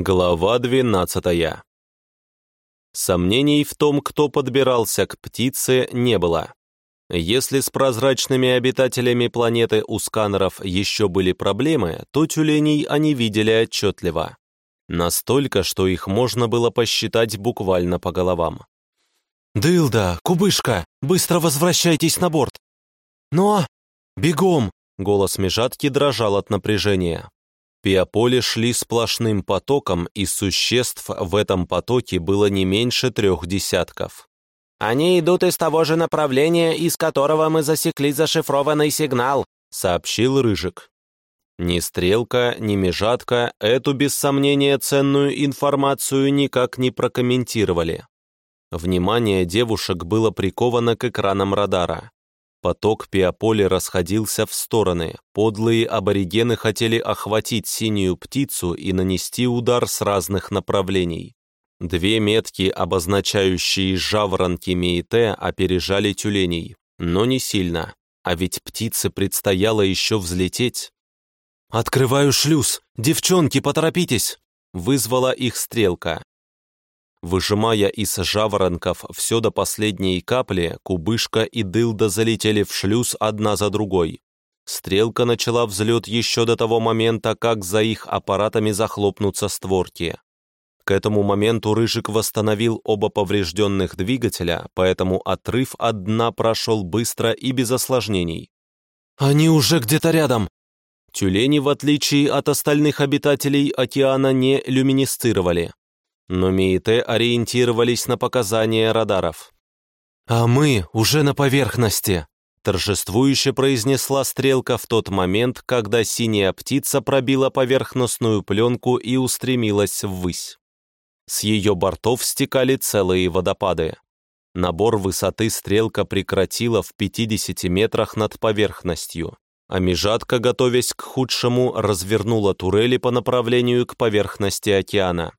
Глава двенадцатая. Сомнений в том, кто подбирался к птице, не было. Если с прозрачными обитателями планеты у сканеров еще были проблемы, то тюленей они видели отчетливо. Настолько, что их можно было посчитать буквально по головам. «Дылда, кубышка, быстро возвращайтесь на борт!» «Но! Бегом!» Голос межатки дрожал от напряжения. Пиаполи шли сплошным потоком, и существ в этом потоке было не меньше трех десятков. «Они идут из того же направления, из которого мы засекли зашифрованный сигнал», сообщил Рыжик. Ни Стрелка, ни Межатка эту, без сомнения, ценную информацию никак не прокомментировали. Внимание девушек было приковано к экранам радара. Поток Пиаполи расходился в стороны. Подлые аборигены хотели охватить синюю птицу и нанести удар с разных направлений. Две метки, обозначающие жаворонки Меите, опережали тюленей, но не сильно, а ведь птице предстояло еще взлететь. «Открываю шлюз! Девчонки, поторопитесь!» вызвала их стрелка. Выжимая из жаворонков все до последней капли, кубышка и дылда залетели в шлюз одна за другой. Стрелка начала взлет еще до того момента, как за их аппаратами захлопнутся створки. К этому моменту Рыжик восстановил оба поврежденных двигателя, поэтому отрыв от дна прошел быстро и без осложнений. «Они уже где-то рядом!» Тюлени, в отличие от остальных обитателей океана, не люминесцировали но Миите ориентировались на показания радаров. «А мы уже на поверхности», торжествующе произнесла стрелка в тот момент, когда синяя птица пробила поверхностную пленку и устремилась ввысь. С ее бортов стекали целые водопады. Набор высоты стрелка прекратила в 50 метрах над поверхностью, а межатка, готовясь к худшему, развернула турели по направлению к поверхности океана.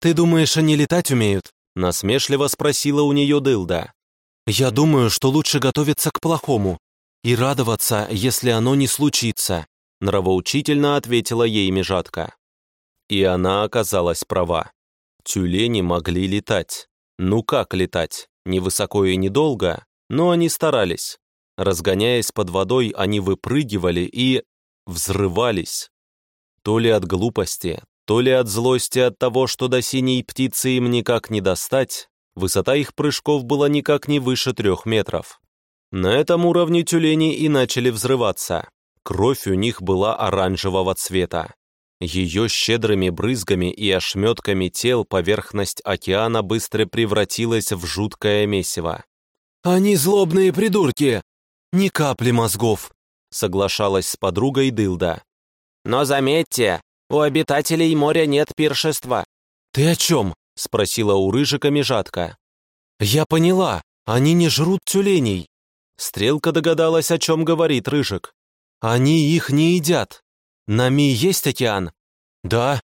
«Ты думаешь, они летать умеют?» Насмешливо спросила у нее Дылда. «Я думаю, что лучше готовиться к плохому и радоваться, если оно не случится», нравоучительно ответила ей межатка. И она оказалась права. Тюлени могли летать. Ну как летать? Не высоко и недолго, но они старались. Разгоняясь под водой, они выпрыгивали и... взрывались. То ли от глупости, то ли от злости от того, что до синей птицы им никак не достать, высота их прыжков была никак не выше трех метров. На этом уровне тюлени и начали взрываться. Кровь у них была оранжевого цвета. Ее щедрыми брызгами и ошметками тел поверхность океана быстро превратилась в жуткое месиво. «Они злобные придурки! Ни капли мозгов!» соглашалась с подругой Дылда. «Но заметьте, у обитателей моря нет пиршества». «Ты о чем?» — спросила у Рыжика межатка. «Я поняла, они не жрут тюленей». Стрелка догадалась, о чем говорит Рыжик. «Они их не едят. На Ми есть океан?» «Да».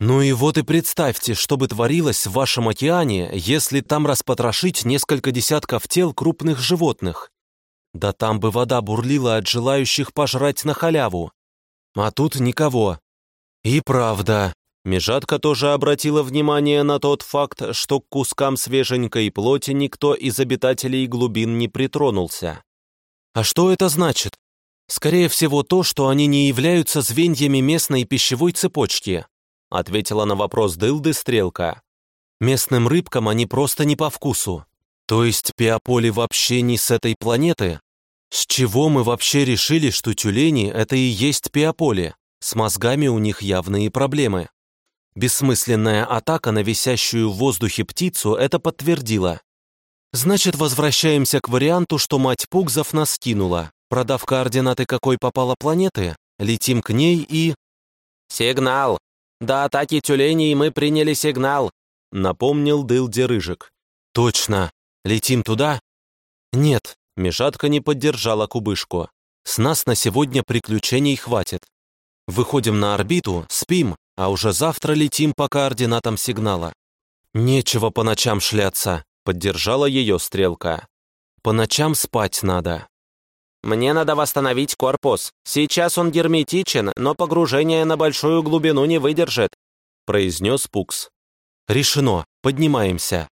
«Ну и вот и представьте, что бы творилось в вашем океане, если там распотрошить несколько десятков тел крупных животных. Да там бы вода бурлила от желающих пожрать на халяву. А тут никого, «И правда». Межатка тоже обратила внимание на тот факт, что к кускам свеженькой плоти никто из обитателей глубин не притронулся. «А что это значит?» «Скорее всего, то, что они не являются звеньями местной пищевой цепочки», ответила на вопрос Дылды Стрелка. «Местным рыбкам они просто не по вкусу. То есть пиаполи вообще не с этой планеты? С чего мы вообще решили, что тюлени — это и есть пиаполи?» С мозгами у них явные проблемы. Бессмысленная атака на висящую в воздухе птицу это подтвердила. Значит, возвращаемся к варианту, что мать Пугзов нас кинула. Продав координаты какой попала планеты, летим к ней и... «Сигнал! До атаки тюленей мы приняли сигнал!» Напомнил Дылди Рыжик. «Точно! Летим туда?» «Нет», — Межатка не поддержала кубышку. «С нас на сегодня приключений хватит. Выходим на орбиту, спим, а уже завтра летим по координатам сигнала. Нечего по ночам шляться, поддержала ее стрелка. По ночам спать надо. Мне надо восстановить корпус. Сейчас он герметичен, но погружение на большую глубину не выдержит. — произнес Пукс. «Решено, поднимаемся».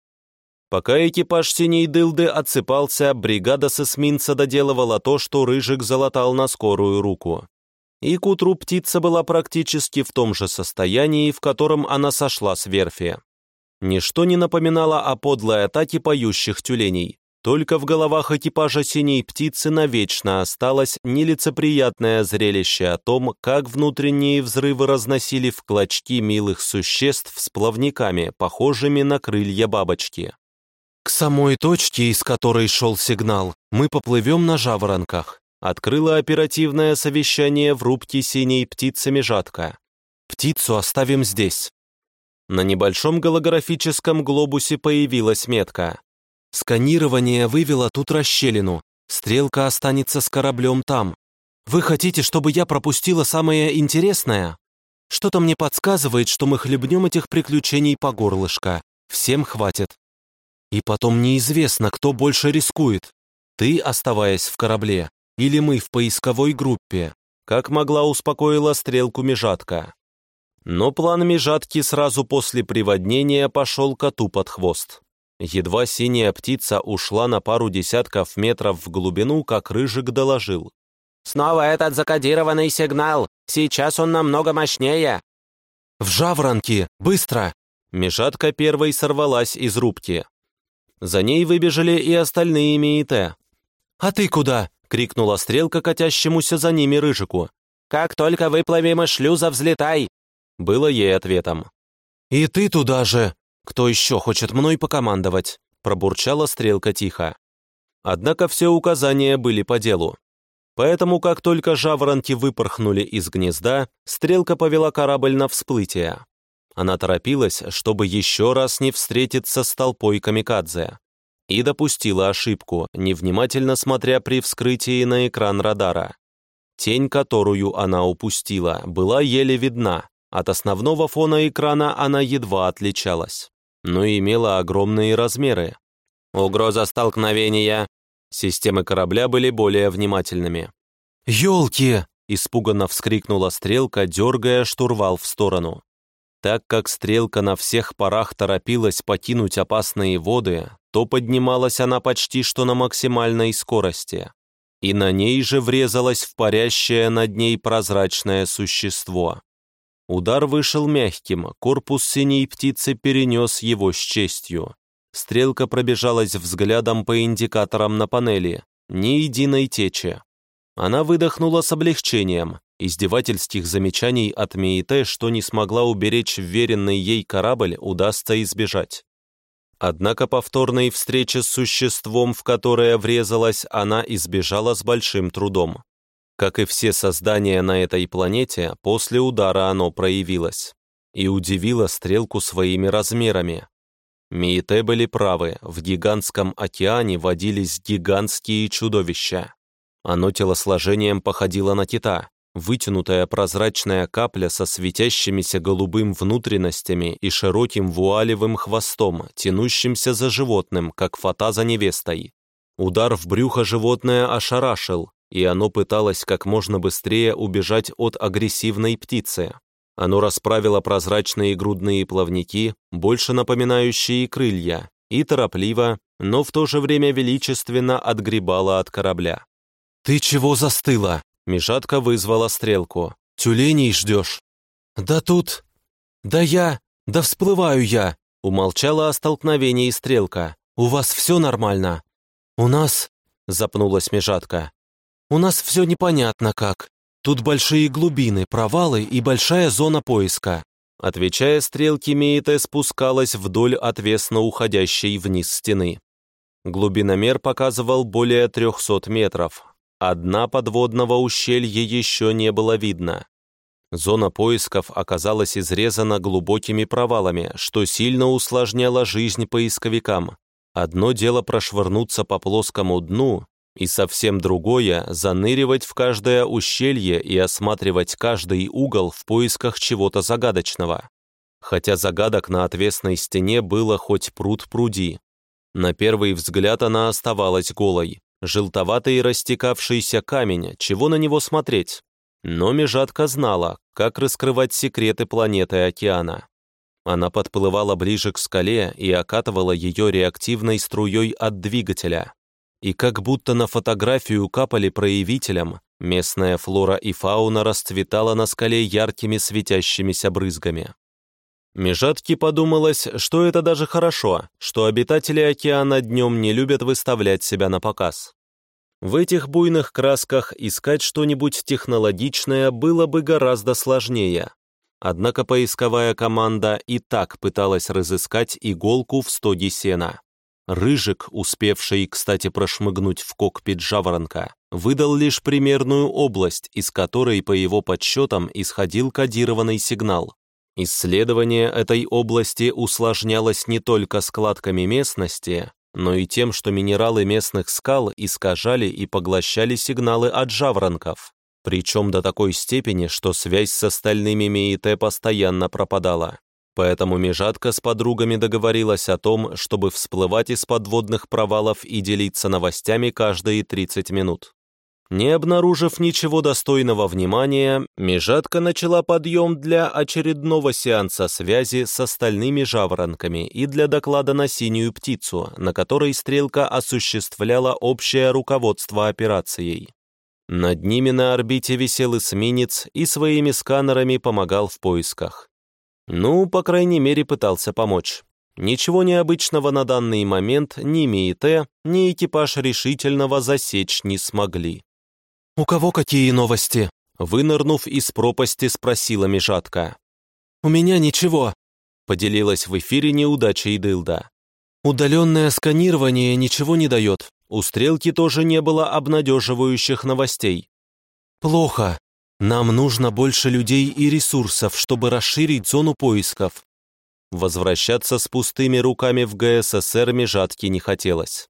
Пока экипаж синей дылды отсыпался, бригада с эсминца доделывала то, что Рыжик залатал на скорую руку. И к утру птица была практически в том же состоянии, в котором она сошла с верфи. Ничто не напоминало о подлой атаке поющих тюленей. Только в головах экипажа синей птицы навечно осталось нелицеприятное зрелище о том, как внутренние взрывы разносили в клочки милых существ с плавниками, похожими на крылья бабочки. «К самой точке, из которой шел сигнал, мы поплывем на жаворонках», открыла оперативное совещание в рубке синей птицами жатка. «Птицу оставим здесь». На небольшом голографическом глобусе появилась метка. Сканирование вывело тут расщелину. Стрелка останется с кораблем там. Вы хотите, чтобы я пропустила самое интересное? Что-то мне подсказывает, что мы хлебнем этих приключений по горлышко. Всем хватит. И потом неизвестно, кто больше рискует. Ты, оставаясь в корабле, или мы в поисковой группе. Как могла успокоила стрелку межатка. Но план межатки сразу после приводнения пошел коту под хвост. Едва синяя птица ушла на пару десятков метров в глубину, как Рыжик доложил. «Снова этот закодированный сигнал! Сейчас он намного мощнее!» «В жаворонки! Быстро!» Межатка первой сорвалась из рубки. За ней выбежали и остальные МИИТ. «А ты куда?» — крикнула стрелка катящемуся за ними Рыжику. «Как только выплывем из шлюза, взлетай!» Было ей ответом. «И ты туда же!» «Кто еще хочет мной покомандовать?» пробурчала стрелка тихо. Однако все указания были по делу. Поэтому, как только жаворонки выпорхнули из гнезда, стрелка повела корабль на всплытие. Она торопилась, чтобы еще раз не встретиться с толпой камикадзе. И допустила ошибку, невнимательно смотря при вскрытии на экран радара. Тень, которую она упустила, была еле видна. От основного фона экрана она едва отличалась но имела огромные размеры. Угроза столкновения. Системы корабля были более внимательными. «Елки!» — испуганно вскрикнула стрелка, дергая штурвал в сторону. Так как стрелка на всех парах торопилась покинуть опасные воды, то поднималась она почти что на максимальной скорости. И на ней же врезалось в парящее над ней прозрачное существо. Удар вышел мягким, корпус синей птицы перенес его с честью. Стрелка пробежалась взглядом по индикаторам на панели. Ни единой течи. Она выдохнула с облегчением. Издевательских замечаний от Миите, что не смогла уберечь вверенный ей корабль, удастся избежать. Однако повторной встречи с существом, в которое врезалась, она избежала с большим трудом. Как и все создания на этой планете, после удара оно проявилось и удивило стрелку своими размерами. Миите были правы, в гигантском океане водились гигантские чудовища. Оно телосложением походило на кита, вытянутая прозрачная капля со светящимися голубым внутренностями и широким вуалевым хвостом, тянущимся за животным, как фата за невестой. Удар в брюхо животное ошарашил, и оно пыталось как можно быстрее убежать от агрессивной птицы. Оно расправило прозрачные грудные плавники, больше напоминающие крылья, и торопливо, но в то же время величественно отгребало от корабля. «Ты чего застыла?» Межатка вызвала стрелку. «Тюленей ждешь?» «Да тут...» «Да я... Да всплываю я!» Умолчала о столкновении стрелка. «У вас все нормально?» «У нас...» Запнулась Межатка. У нас все непонятно как. Тут большие глубины, провалы и большая зона поиска». Отвечая стрелки, Миите спускалась вдоль отвесно уходящей вниз стены. Глубиномер показывал более 300 метров. Одна подводного ущелья еще не было видно. Зона поисков оказалась изрезана глубокими провалами, что сильно усложняло жизнь поисковикам. Одно дело прошвырнуться по плоскому дну, и совсем другое — заныривать в каждое ущелье и осматривать каждый угол в поисках чего-то загадочного. Хотя загадок на отвесной стене было хоть пруд пруди. На первый взгляд она оставалась голой. Желтоватый растекавшийся камень, чего на него смотреть? Но Межатка знала, как раскрывать секреты планеты океана. Она подплывала ближе к скале и окатывала ее реактивной струей от двигателя. И как будто на фотографию капали проявителям, местная флора и фауна расцветала на скале яркими светящимися брызгами. Межатке подумалось, что это даже хорошо, что обитатели океана днем не любят выставлять себя на показ. В этих буйных красках искать что-нибудь технологичное было бы гораздо сложнее. Однако поисковая команда и так пыталась разыскать иголку в стоге сена. Рыжик, успевший, кстати, прошмыгнуть в кокпит жаворонка, выдал лишь примерную область, из которой, по его подсчетам, исходил кодированный сигнал. Исследование этой области усложнялось не только складками местности, но и тем, что минералы местных скал искажали и поглощали сигналы от жаворонков, причем до такой степени, что связь с остальными МИИТ постоянно пропадала. Поэтому Межатка с подругами договорилась о том, чтобы всплывать из подводных провалов и делиться новостями каждые 30 минут. Не обнаружив ничего достойного внимания, Межатка начала подъем для очередного сеанса связи с остальными жаворонками и для доклада на синюю птицу, на которой стрелка осуществляла общее руководство операцией. Над ними на орбите висел эсминец и своими сканерами помогал в поисках. Ну, по крайней мере, пытался помочь. Ничего необычного на данный момент ни МИИТ, ни экипаж решительного засечь не смогли. «У кого какие новости?» Вынырнув из пропасти, спросила Межатка. «У меня ничего», — поделилась в эфире неудачей Дылда. «Удаленное сканирование ничего не дает. У Стрелки тоже не было обнадеживающих новостей. Плохо. Нам нужно больше людей и ресурсов, чтобы расширить зону поисков». Возвращаться с пустыми руками в ГССР Межатке не хотелось.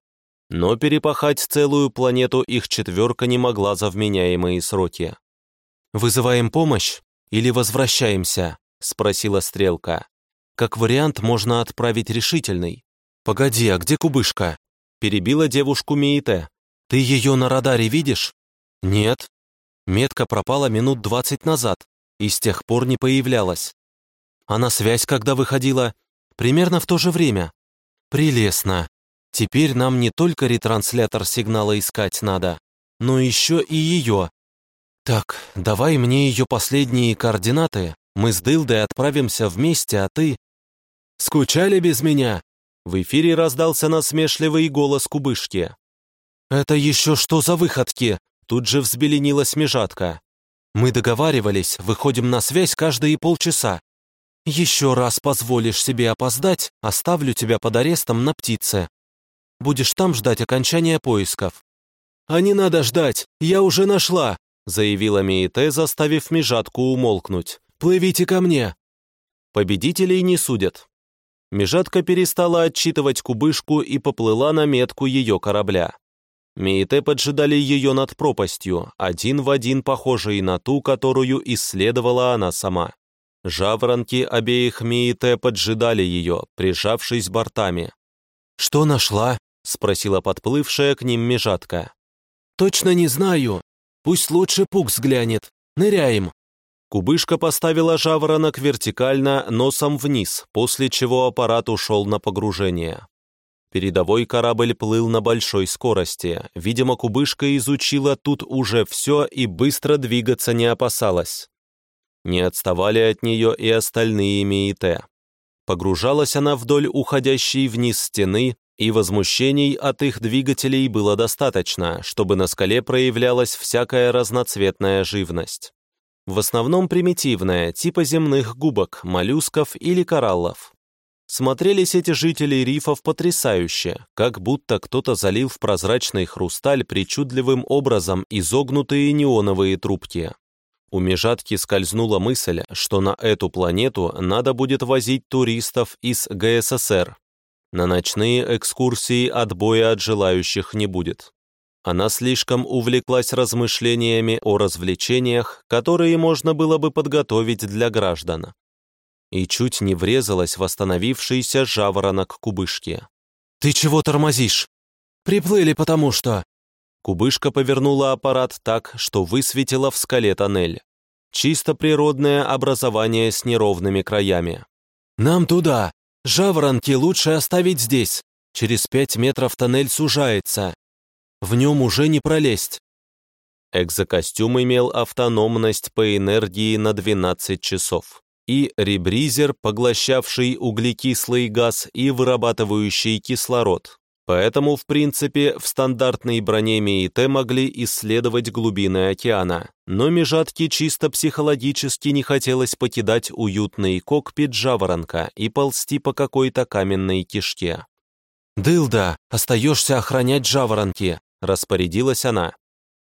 Но перепахать целую планету их четверка не могла за вменяемые сроки. «Вызываем помощь или возвращаемся?» — спросила Стрелка. «Как вариант можно отправить решительный». «Погоди, а где кубышка?» — перебила девушку Миите. «Ты ее на радаре видишь?» «Нет». Метка пропала минут двадцать назад и с тех пор не появлялась. А на связь когда выходила? Примерно в то же время. Прелестно. Теперь нам не только ретранслятор сигнала искать надо, но еще и ее. Так, давай мне ее последние координаты, мы с Дылдой отправимся вместе, а ты... Скучали без меня? В эфире раздался насмешливый голос кубышки. «Это еще что за выходки?» Тут же взбеленилась межатка. «Мы договаривались, выходим на связь каждые полчаса. Еще раз позволишь себе опоздать, оставлю тебя под арестом на птице. Будешь там ждать окончания поисков». «А не надо ждать, я уже нашла», заявила Миите, заставив Межатку умолкнуть. «Плывите ко мне». Победителей не судят. Межатка перестала отчитывать кубышку и поплыла на метку ее корабля. Миите поджидали ее над пропастью, один в один похожей на ту, которую исследовала она сама. Жаворонки обеих Миите поджидали ее, прижавшись бортами. «Что нашла?» — спросила подплывшая к ним межатка. «Точно не знаю. Пусть лучше Пук взглянет. Ныряем». Кубышка поставила жаворонок вертикально, носом вниз, после чего аппарат ушел на погружение. Передовой корабль плыл на большой скорости. Видимо, кубышка изучила тут уже все и быстро двигаться не опасалась. Не отставали от нее и остальные МИИТ. Погружалась она вдоль уходящей вниз стены, и возмущений от их двигателей было достаточно, чтобы на скале проявлялась всякая разноцветная живность. В основном примитивная, типа земных губок, моллюсков или кораллов. Смотрелись эти жители рифов потрясающе, как будто кто-то залил в прозрачный хрусталь причудливым образом изогнутые неоновые трубки. У Межатки скользнула мысль, что на эту планету надо будет возить туристов из ГССР, на ночные экскурсии отбоя от желающих не будет. Она слишком увлеклась размышлениями о развлечениях, которые можно было бы подготовить для граждан. И чуть не врезалась в остановившийся жаворонок кубышки. «Ты чего тормозишь? Приплыли потому что...» Кубышка повернула аппарат так, что высветила в скале тоннель. Чисто природное образование с неровными краями. «Нам туда! Жаворонки лучше оставить здесь! Через пять метров тоннель сужается. В нем уже не пролезть!» Экзокостюм имел автономность по энергии на 12 часов и ребризер, поглощавший углекислый газ и вырабатывающий кислород. Поэтому, в принципе, в стандартной броне МИИТ могли исследовать глубины океана. Но Межатке чисто психологически не хотелось покидать уютный кокпит жаворонка и ползти по какой-то каменной кишке. «Дылда, остаешься охранять жаворонки», — распорядилась она.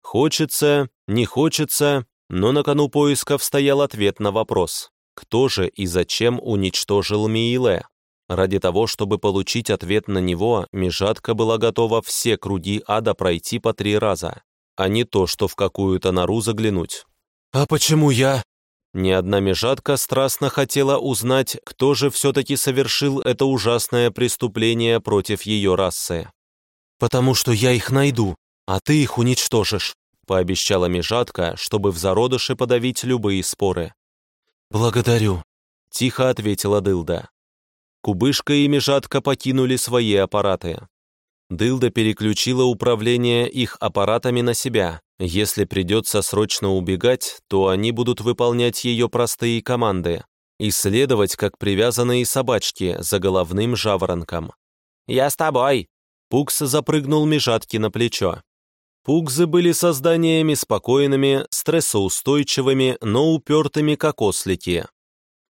Хочется, не хочется, но на кону поисков стоял ответ на вопрос. Кто же и зачем уничтожил Мииле? Ради того, чтобы получить ответ на него, Межатка была готова все круги ада пройти по три раза, а не то, что в какую-то нору заглянуть. «А почему я?» Ни одна Межатка страстно хотела узнать, кто же все-таки совершил это ужасное преступление против ее расы. «Потому что я их найду, а ты их уничтожишь», пообещала Межатка, чтобы в зародыше подавить любые споры. «Благодарю», — тихо ответила Дылда. Кубышка и Межатка покинули свои аппараты. Дылда переключила управление их аппаратами на себя. Если придется срочно убегать, то они будут выполнять ее простые команды. Исследовать, как привязанные собачки, за головным жаворонком. «Я с тобой!» Пукс запрыгнул Межатки на плечо. Пугзы были созданиями спокойными, стрессоустойчивыми, но упертыми, как ослики.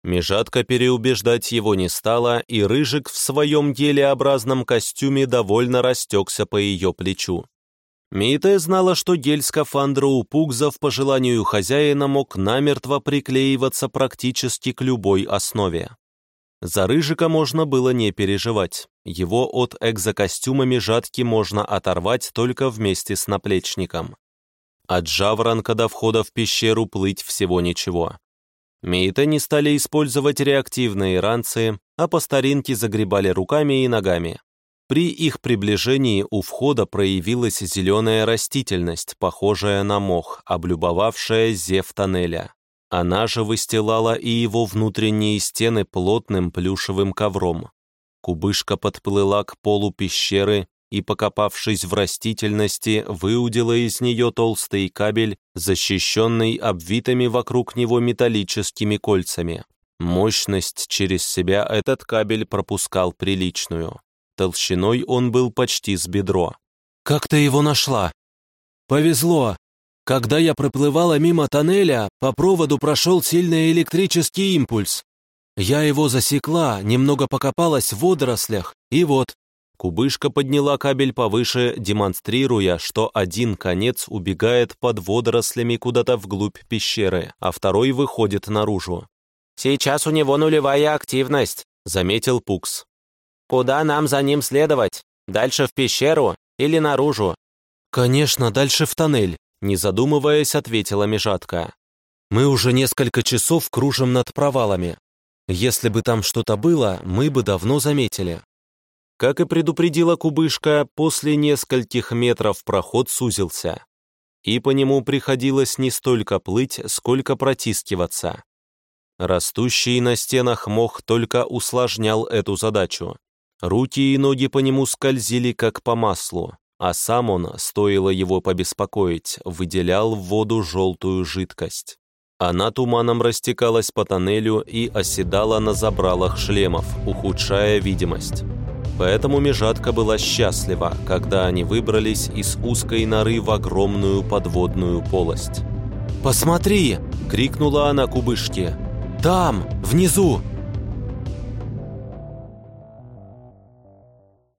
Межатка переубеждать его не стала, и Рыжик в своем гелеобразном костюме довольно растекся по ее плечу. Миите знала, что гель-скафандра у пугзов по желанию хозяина мог намертво приклеиваться практически к любой основе. За Рыжика можно было не переживать. Его от экзокостюма межатки можно оторвать только вместе с наплечником. От жаворонка до входа в пещеру плыть всего ничего. Не стали использовать реактивные ранцы, а по старинке загребали руками и ногами. При их приближении у входа проявилась зеленая растительность, похожая на мох, облюбовавшая зев тоннеля. Она же выстилала и его внутренние стены плотным плюшевым ковром. Кубышка подплыла к полу пещеры и, покопавшись в растительности, выудила из нее толстый кабель, защищенный обвитыми вокруг него металлическими кольцами. Мощность через себя этот кабель пропускал приличную. Толщиной он был почти с бедро. «Как ты его нашла?» «Повезло. Когда я проплывала мимо тоннеля, по проводу прошел сильный электрический импульс. Я его засекла, немного покопалась в водорослях, и вот, Кубышка подняла кабель повыше, демонстрируя, что один конец убегает под водорослями куда-то вглубь пещеры, а второй выходит наружу. «Сейчас у него нулевая активность», — заметил Пукс. «Куда нам за ним следовать? Дальше в пещеру или наружу?» «Конечно, дальше в тоннель», — не задумываясь, ответила Межатка. «Мы уже несколько часов кружим над провалами. Если бы там что-то было, мы бы давно заметили». Как и предупредила кубышка, после нескольких метров проход сузился, и по нему приходилось не столько плыть, сколько протискиваться. Растущий на стенах мох только усложнял эту задачу. Руки и ноги по нему скользили как по маслу, а сам он, стоило его побеспокоить, выделял в воду желтую жидкость. Она туманом растекалась по тоннелю и оседала на забралах шлемов, ухудшая видимость. Поэтому Межатка была счастлива, когда они выбрались из узкой норы в огромную подводную полость. «Посмотри!» — крикнула она кубышке. «Там, внизу,